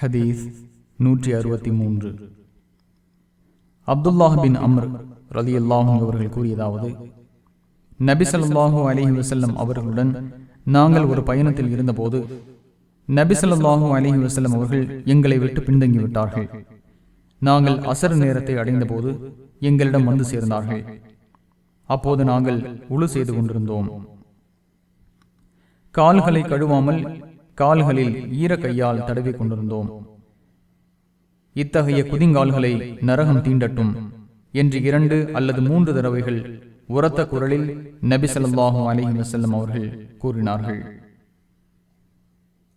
ஹதீஸ் நூற்றி அறுபத்தி மூன்று. அப்துல்லாஹ் பின் அம்ர் ரலி அல்லாஹும் அவர்கள் கூறியதாவது நபிசல்லாஹூ அலிஹி வசல்லம் அவர்களுடன் நாங்கள் ஒரு பயணத்தில் இருந்தபோது நபிசல்லாஹூ அலிஹி வசல்லம் அவர்கள் எங்களை விட்டு பின்தங்கிவிட்டார்கள் நாங்கள் அசர் நேரத்தை அடைந்தபோது எங்களிடம் வந்து சேர்ந்தார்கள். அப்போது நாங்கள் உழு செய்து கொண்டிருந்தோம். கால்களை கழுவாமல் கால்களில் ஈர கையால் தடவி கொண்டிருந்தோம் இத்தகைய குதிங்கால்களை நரகம் தீண்டட்டும் என்று இரண்டு அல்லது மூன்று தடவைகள் உரத்த குரலில் நபி ஸல்லல்லாஹு அலைஹி அவர்கள் கூறினார்கள்.